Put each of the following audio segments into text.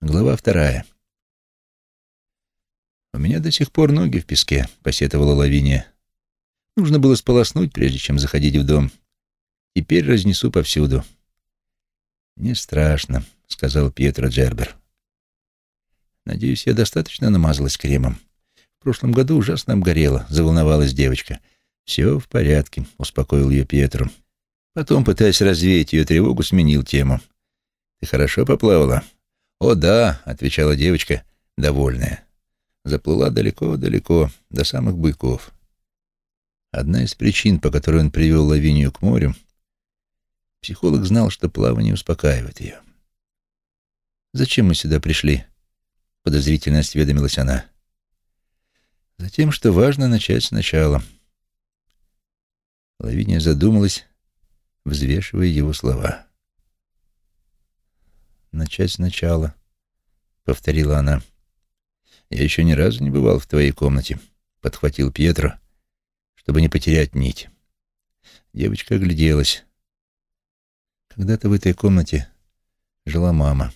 Глава вторая. «У меня до сих пор ноги в песке», — посетовала Лавиния. «Нужно было сполоснуть, прежде чем заходить в дом. Теперь разнесу повсюду». «Не страшно», — сказал Пьетро Джербер. «Надеюсь, я достаточно намазалась кремом. В прошлом году ужасно обгорела», — заволновалась девочка. «Все в порядке», — успокоил ее Пьетро. Потом, пытаясь развеять ее тревогу, сменил тему. «Ты хорошо поплавала?» «О, да», — отвечала девочка, довольная. Заплыла далеко-далеко, до самых быков. Одна из причин, по которой он привел Лавинию к морю, психолог знал, что плавание успокаивает ее. «Зачем мы сюда пришли?» — подозрительно осведомилась она. «Затем, что важно начать сначала». Лавиния задумалась, взвешивая его слова. «Начать сначала», — повторила она. «Я еще ни разу не бывал в твоей комнате», — подхватил Пьетро, чтобы не потерять нить. Девочка огляделась. Когда-то в этой комнате жила мама,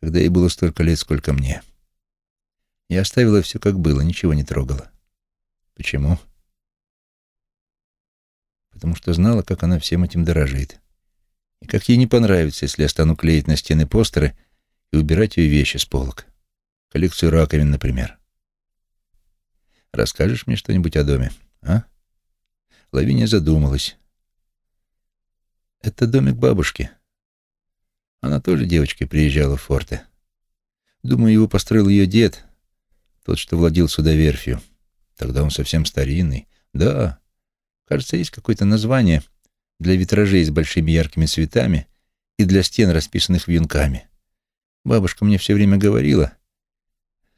когда ей было столько лет, сколько мне. Я оставила все как было, ничего не трогала. Почему? Потому что знала, как она всем этим дорожит. И как ей не понравится, если я стану клеить на стены постеры и убирать ее вещи с полок. Коллекцию раковин, например. Расскажешь мне что-нибудь о доме, а? Лавиния задумалась. Это домик бабушки. Она тоже девочкой приезжала в форте. Думаю, его построил ее дед, тот, что владел сюда. Тогда он совсем старинный. Да, кажется, есть какое-то название — для витражей с большими яркими цветами и для стен, расписанных вьюнками. Бабушка мне все время говорила.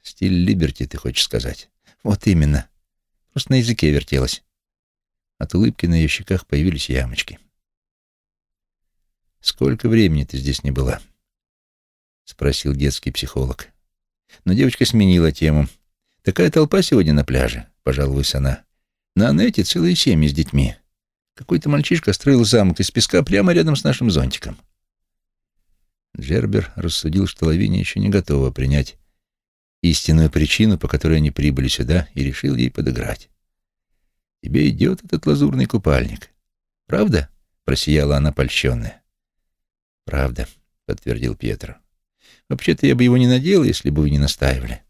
Стиль Либерти, ты хочешь сказать? Вот именно. Просто на языке вертелась. От улыбки на ее щеках появились ямочки. «Сколько времени ты здесь не была?» — спросил детский психолог. Но девочка сменила тему. «Такая толпа сегодня на пляже», — пожалуюсь она. «На Анете целые семьи с детьми. Какой-то мальчишка строил замок из песка прямо рядом с нашим зонтиком. Джербер рассудил, что Лавиния еще не готова принять истинную причину, по которой они прибыли сюда, и решил ей подыграть. «Тебе идет этот лазурный купальник. Правда?» — просияла она польщенная. «Правда», — подтвердил Пьетро. «Вообще-то я бы его не надел, если бы вы не настаивали.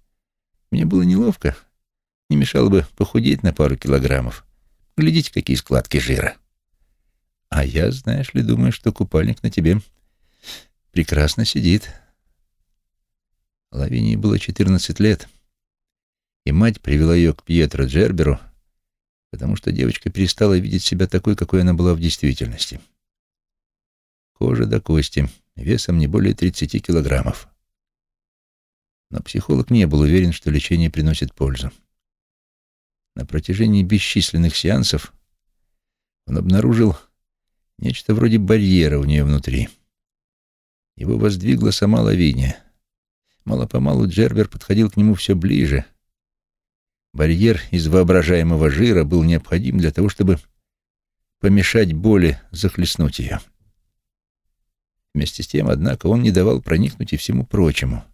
Мне было неловко. Не мешало бы похудеть на пару килограммов. Глядите, какие складки жира. А я, знаешь ли, думаю, что купальник на тебе прекрасно сидит. Лавинии было 14 лет, и мать привела ее к Пьетро Джерберу, потому что девочка перестала видеть себя такой, какой она была в действительности. Кожа до кости, весом не более 30 килограммов. Но психолог не был уверен, что лечение приносит пользу. На протяжении бесчисленных сеансов он обнаружил нечто вроде барьера у нее внутри. Его воздвигла сама Лавиния. Мало-помалу Джербер подходил к нему все ближе. Барьер из воображаемого жира был необходим для того, чтобы помешать боли захлестнуть ее. Вместе с тем, однако, он не давал проникнуть и всему прочему,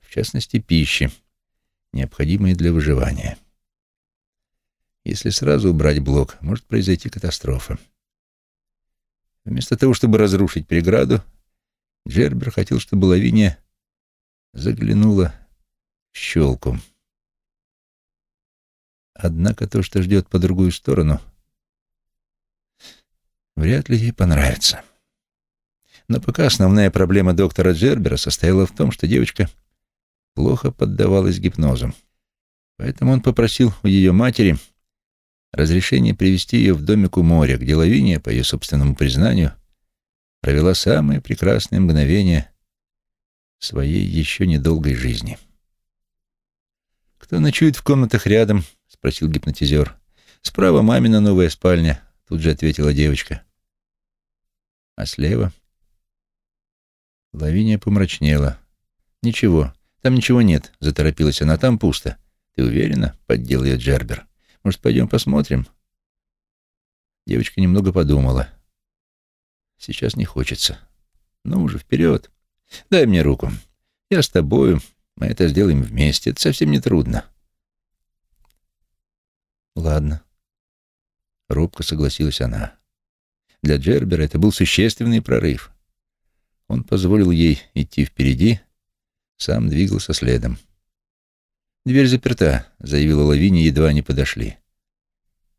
в частности, пищи, необходимой для выживания. Если сразу убрать блок, может произойти катастрофа. Вместо того, чтобы разрушить преграду, Джербер хотел, чтобы Лавиния заглянула в щелку. Однако то, что ждет по другую сторону, вряд ли ей понравится. Но пока основная проблема доктора Джербера состояла в том, что девочка плохо поддавалась гипнозу. Поэтому он попросил у ее матери разрешение привести ее в домик у моря, где Лавиния, по ее собственному признанию, провела самые прекрасные мгновения своей еще недолгой жизни. «Кто ночует в комнатах рядом?» — спросил гипнотизер. «Справа мамина новая спальня», — тут же ответила девочка. «А слева?» Лавиния помрачнела. «Ничего, там ничего нет», — заторопилась она. «Там пусто». «Ты уверена?» — поддел ее Джербер. Может, пойдем посмотрим?» Девочка немного подумала. «Сейчас не хочется. Ну уже, вперед!» Дай мне руку. Я с тобою. Мы это сделаем вместе. Это совсем не трудно. Ладно. Робко согласилась она. Для Джербера это был существенный прорыв. Он позволил ей идти впереди, сам двигался следом. «Дверь заперта», — заявила Лавиния, едва они подошли.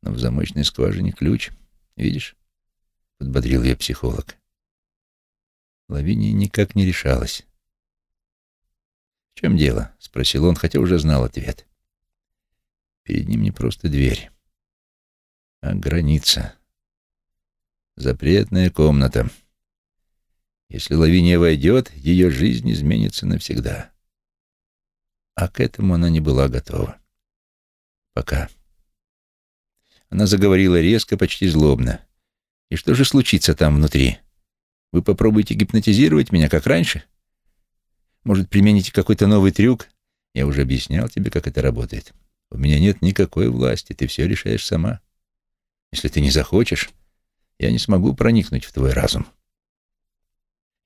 «Но в замочной скважине ключ. Видишь?» — подбодрил ее психолог. Лавиния никак не решалась. «В чем дело?» — спросил он, хотя уже знал ответ. Перед ним не просто дверь, а граница. Запретная комната. Если Лавиния войдет, ее жизнь изменится навсегда. А к этому она не была готова. Пока. Она заговорила резко, почти злобно. «И что же случится там внутри? Вы попробуете гипнотизировать меня, как раньше? Может, примените какой-то новый трюк? Я уже объяснял тебе, как это работает. У меня нет никакой власти, ты все решаешь сама. Если ты не захочешь, я не смогу проникнуть в твой разум».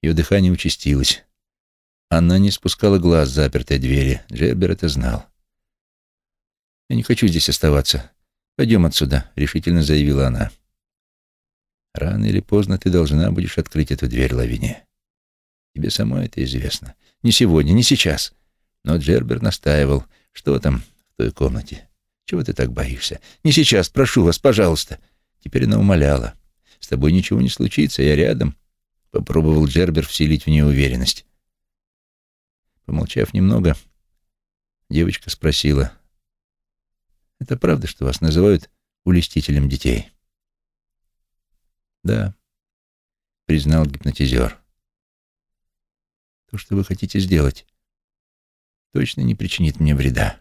Ее дыхание участилось. Она не спускала глаз с запертой двери. Джербер это знал. «Я не хочу здесь оставаться. Пойдем отсюда», — решительно заявила она. «Рано или поздно ты должна будешь открыть эту дверь лавине. Тебе самой это известно. Не сегодня, не сейчас». Но Джербер настаивал. «Что там в той комнате? Чего ты так боишься? Не сейчас, прошу вас, пожалуйста». Теперь она умоляла. «С тобой ничего не случится, я рядом». Попробовал Джербер вселить в нее уверенность. Помолчав немного, девочка спросила, «Это правда, что вас называют улестителем детей?» «Да», — признал гипнотизер. «То, что вы хотите сделать, точно не причинит мне вреда».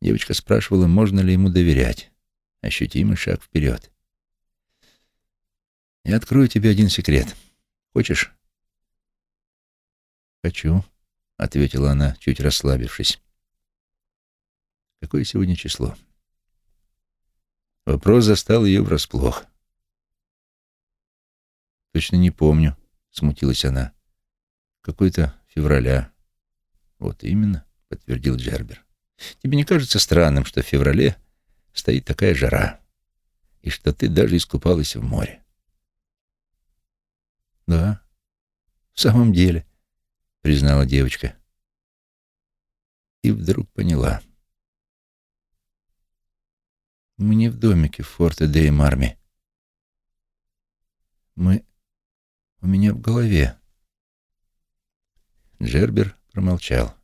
Девочка спрашивала, можно ли ему доверять. Ощутимый шаг вперед. «Я открою тебе один секрет. Хочешь?» «Хочу», — ответила она, чуть расслабившись. «Какое сегодня число?» Вопрос застал ее врасплох. «Точно не помню», — смутилась она. «Какой-то февраля». «Вот именно», — подтвердил Джербер. «Тебе не кажется странным, что в феврале стоит такая жара, и что ты даже искупалась в море?» «Да, в самом деле», признала девочка. И вдруг поняла. Мы не в домике в форте де Марми. Мы... У меня в голове. Джербер промолчал.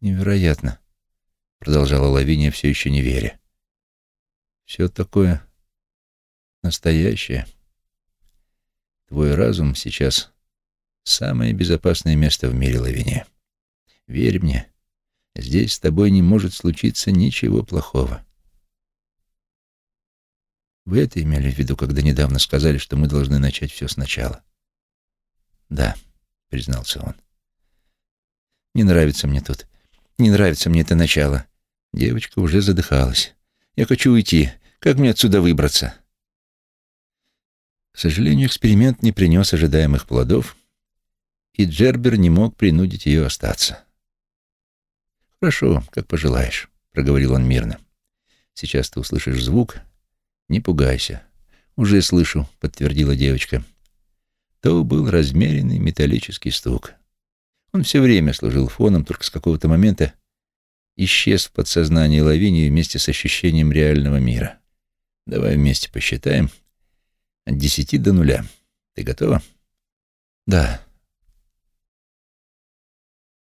«Невероятно», — продолжала Лавиния, все еще не веря. «Все такое настоящее. Твой разум сейчас Самое безопасное место в мире Лавине. Верь мне, здесь с тобой не может случиться ничего плохого. Вы это имели в виду, когда недавно сказали, что мы должны начать все сначала? Да, признался он. Не нравится мне тут. Не нравится мне это начало. Девочка уже задыхалась. Я хочу уйти. Как мне отсюда выбраться? К сожалению, эксперимент не принес ожидаемых плодов, и Джербер не мог принудить ее остаться. «Хорошо, как пожелаешь», — проговорил он мирно. «Сейчас ты услышишь звук. Не пугайся». «Уже слышу», — подтвердила девочка. То был размеренный металлический стук. Он все время служил фоном, только с какого-то момента исчез в подсознании Лавинии вместе с ощущением реального мира. Давай вместе посчитаем. От десяти до нуля. Ты готова? Да.